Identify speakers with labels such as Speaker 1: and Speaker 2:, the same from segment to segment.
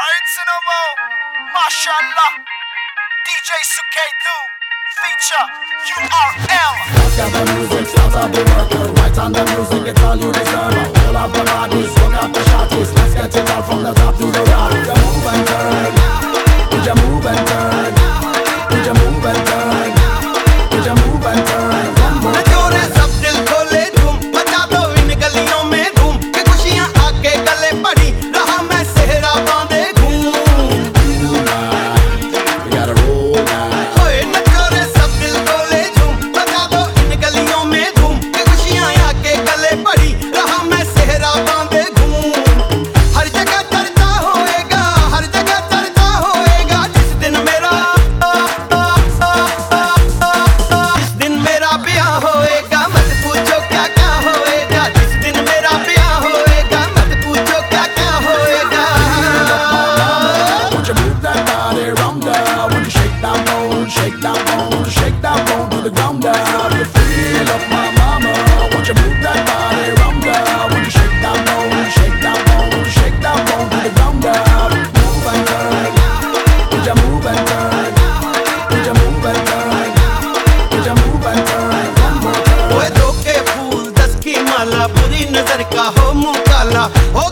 Speaker 1: Alright, Cinemo, mashallah, DJ Suketu, feature URL.
Speaker 2: Look at the music, start up the worker, right on the music, it's all you deserve. Pull up the bodies, look at the shots, let's get it all from the top to the
Speaker 3: चरका हो मुँह हो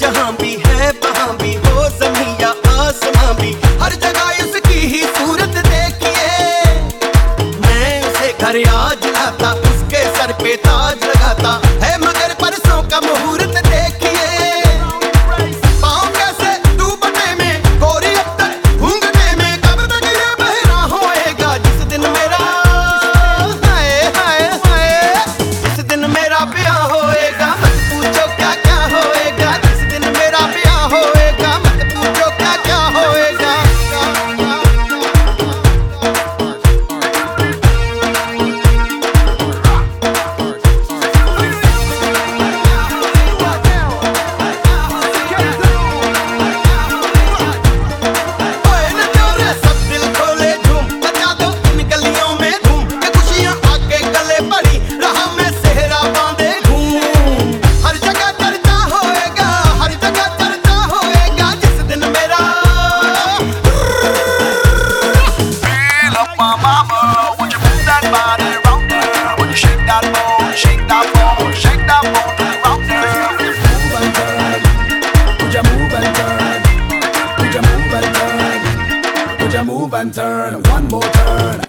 Speaker 3: जहाँ भी है, वहाँ भी हो जमी या आसमां भी। हर जगह इसकी ही सूरत देखिए। मैं उसे घर आज लाता उसके सर पे ताज लगाता। है मगर परसों का मुहूर्त
Speaker 2: and turn, one more turn.